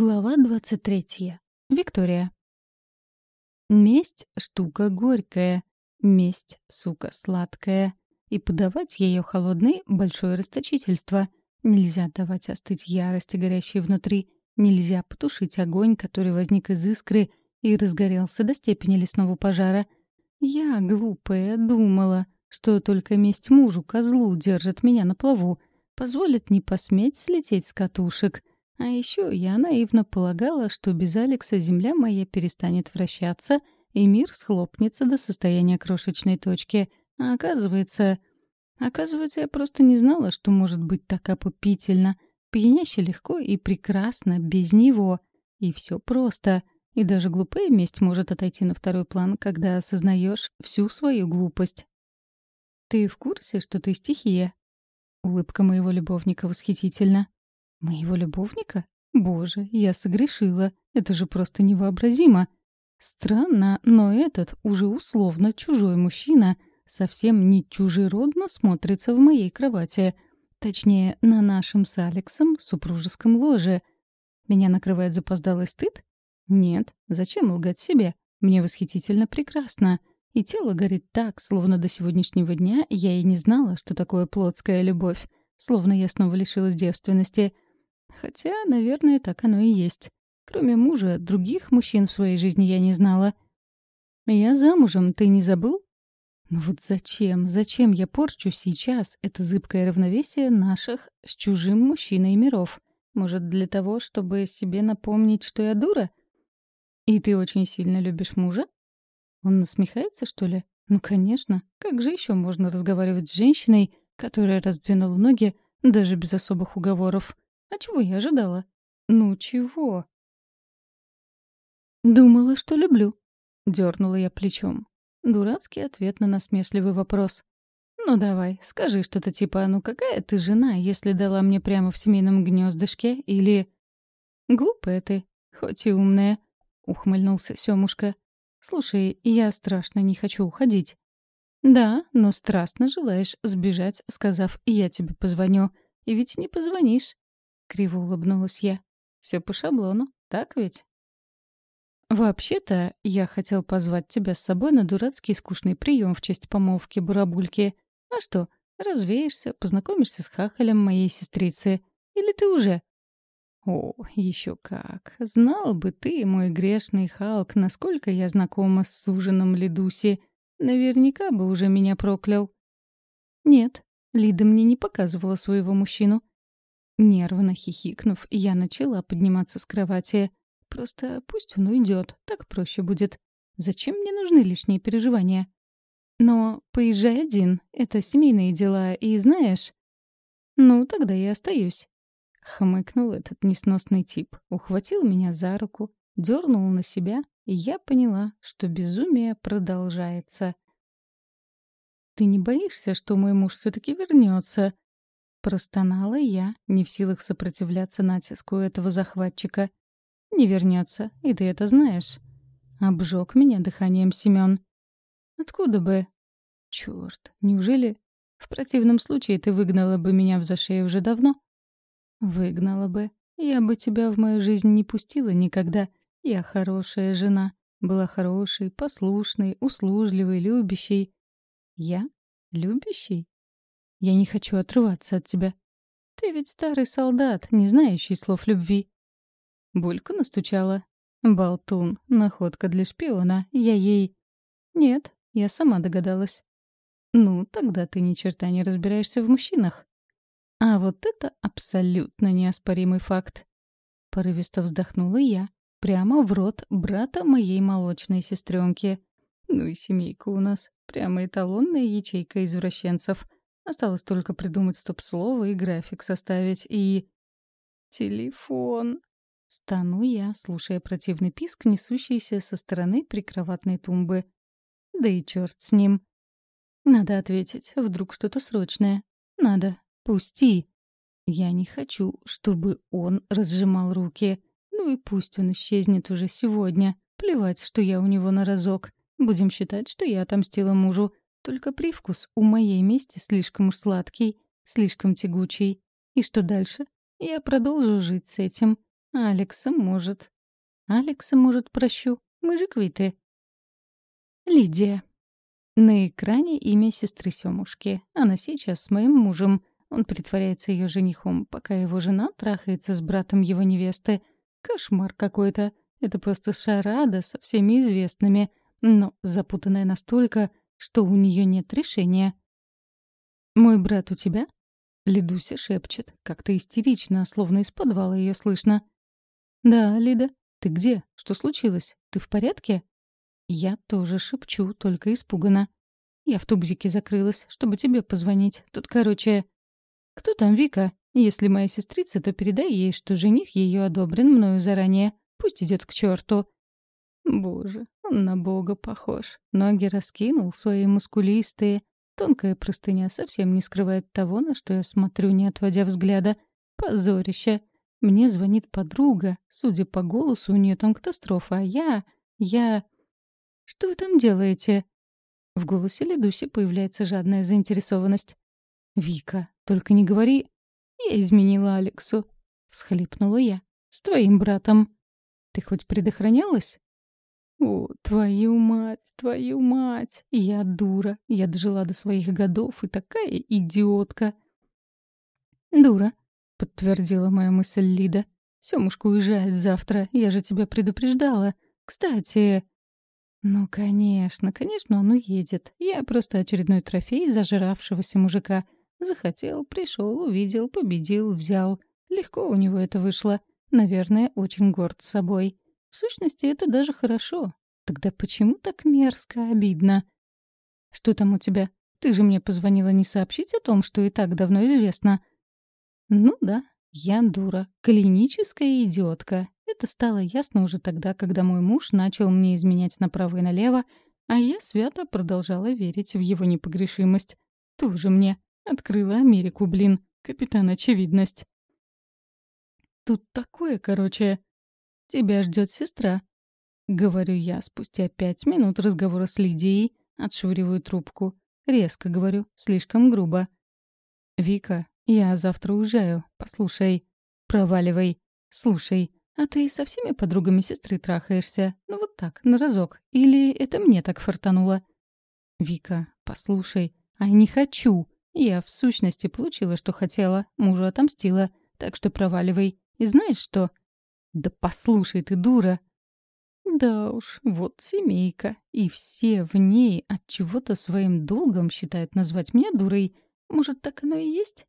Глава 23. Виктория. Месть — штука горькая, месть, сука, сладкая. И подавать ее холодной — большое расточительство. Нельзя давать остыть ярости, горящей внутри. Нельзя потушить огонь, который возник из искры и разгорелся до степени лесного пожара. Я, глупая, думала, что только месть мужу, козлу, держит меня на плаву, позволит не посметь слететь с катушек — а еще я наивно полагала, что без Алекса земля моя перестанет вращаться, и мир схлопнется до состояния крошечной точки. А оказывается... Оказывается, я просто не знала, что может быть так опупительно, пьяняще легко и прекрасно без него. И все просто. И даже глупая месть может отойти на второй план, когда осознаешь всю свою глупость. «Ты в курсе, что ты стихия?» Улыбка моего любовника восхитительна. Моего любовника? Боже, я согрешила. Это же просто невообразимо. Странно, но этот уже условно чужой мужчина совсем не чужеродно смотрится в моей кровати. Точнее, на нашем с Алексом супружеском ложе. Меня накрывает запоздалый стыд? Нет, зачем лгать себе? Мне восхитительно прекрасно. И тело горит так, словно до сегодняшнего дня я и не знала, что такое плотская любовь. Словно я снова лишилась девственности — Хотя, наверное, так оно и есть. Кроме мужа, других мужчин в своей жизни я не знала. «Я замужем, ты не забыл?» Ну вот зачем, зачем я порчу сейчас это зыбкое равновесие наших с чужим мужчиной миров? Может, для того, чтобы себе напомнить, что я дура? И ты очень сильно любишь мужа? Он насмехается, что ли? Ну, конечно. Как же еще можно разговаривать с женщиной, которая раздвинула ноги даже без особых уговоров? А чего я ожидала? Ну чего? Думала, что люблю. Дернула я плечом. Дурацкий ответ на насмешливый вопрос. «Ну давай, скажи что-то типа «Ну какая ты жена, если дала мне прямо в семейном гнездышке?» или «Глупая ты, хоть и умная», — ухмыльнулся Сёмушка. «Слушай, я страшно не хочу уходить». «Да, но страстно желаешь сбежать, сказав «я тебе позвоню». И ведь не позвонишь. Криво улыбнулась я. Все по шаблону, так ведь? «Вообще-то, я хотел позвать тебя с собой на дурацкий скучный прием в честь помолвки Бурабульки. А что, развеешься, познакомишься с хахалем моей сестрицы. Или ты уже?» «О, еще как! Знал бы ты, мой грешный Халк, насколько я знакома с суженым Лидуси. Наверняка бы уже меня проклял». «Нет, Лида мне не показывала своего мужчину. Нервно хихикнув, я начала подниматься с кровати. Просто пусть он уйдет, так проще будет. Зачем мне нужны лишние переживания? Но поезжай один, это семейные дела, и знаешь... Ну, тогда я остаюсь. Хмыкнул этот несносный тип, ухватил меня за руку, дернул на себя, и я поняла, что безумие продолжается. «Ты не боишься, что мой муж все-таки вернется?» Простонала я, не в силах сопротивляться натиску этого захватчика. «Не вернется, и ты это знаешь». Обжег меня дыханием Семен. «Откуда бы?» «Черт, неужели...» «В противном случае ты выгнала бы меня в зашей уже давно?» «Выгнала бы. Я бы тебя в мою жизнь не пустила никогда. Я хорошая жена. Была хорошей, послушной, услужливой, любящей». «Я? Любящий?» Я не хочу отрываться от тебя. Ты ведь старый солдат, не знающий слов любви. Булька настучала. Болтун, находка для шпиона. Я ей... Нет, я сама догадалась. Ну, тогда ты ни черта не разбираешься в мужчинах. А вот это абсолютно неоспоримый факт. Порывисто вздохнула я, прямо в рот брата моей молочной сестренки. Ну и семейка у нас, прямо эталонная ячейка извращенцев — Осталось только придумать стоп-слово и график составить, и... Телефон. Стану я, слушая противный писк, несущийся со стороны прикроватной тумбы. Да и черт с ним. Надо ответить, вдруг что-то срочное. Надо. Пусти. Я не хочу, чтобы он разжимал руки. Ну и пусть он исчезнет уже сегодня. Плевать, что я у него на разок. Будем считать, что я отомстила мужу. Только привкус у моей мести слишком уж сладкий, слишком тягучий. И что дальше? Я продолжу жить с этим. Алекса может. Алекса может прощу. Мы же квиты. Лидия. На экране имя сестры Сёмушки. Она сейчас с моим мужем. Он притворяется ее женихом, пока его жена трахается с братом его невесты. Кошмар какой-то. Это просто шарада со всеми известными, но запутанная настолько, что у нее нет решения. «Мой брат у тебя?» Лидуся шепчет, как-то истерично, словно из подвала ее слышно. «Да, Лида, ты где? Что случилось? Ты в порядке?» Я тоже шепчу, только испуганно. Я в тубзике закрылась, чтобы тебе позвонить. Тут, короче... Кто там Вика? Если моя сестрица, то передай ей, что жених ее одобрен мною заранее. Пусть идет к черту. Боже, он на бога похож. Ноги раскинул, свои мускулистые. Тонкая простыня совсем не скрывает того, на что я смотрю, не отводя взгляда. Позорище. Мне звонит подруга. Судя по голосу, у нее там катастрофа, а я... Я... Что вы там делаете?» В голосе Ледуси появляется жадная заинтересованность. «Вика, только не говори...» «Я изменила Алексу», — всхлипнула я. «С твоим братом». «Ты хоть предохранялась?» «О, твою мать, твою мать! Я дура. Я дожила до своих годов и такая идиотка!» «Дура», — подтвердила моя мысль Лида. «Сёмушка уезжает завтра. Я же тебя предупреждала. Кстати...» «Ну, конечно, конечно, он уедет. Я просто очередной трофей зажиравшегося мужика. Захотел, пришел, увидел, победил, взял. Легко у него это вышло. Наверное, очень горд собой. В сущности, это даже хорошо. Тогда почему так мерзко, обидно? Что там у тебя? Ты же мне позвонила не сообщить о том, что и так давно известно. Ну да, я дура, клиническая идиотка. Это стало ясно уже тогда, когда мой муж начал мне изменять направо и налево, а я свято продолжала верить в его непогрешимость. Тоже мне. Открыла Америку, блин. Капитан Очевидность. Тут такое, короче. Тебя ждет сестра. Говорю я спустя пять минут разговора с Лидией, отшвыриваю трубку. Резко говорю, слишком грубо. «Вика, я завтра уезжаю. Послушай. Проваливай. Слушай, а ты со всеми подругами сестры трахаешься? Ну вот так, на разок. Или это мне так фартануло? Вика, послушай, а не хочу. Я в сущности получила, что хотела, мужу отомстила. Так что проваливай. И знаешь что? Да послушай ты, дура. Да уж, вот семейка. И все в ней от чего-то своим долгом считают назвать меня дурой. Может, так оно и есть?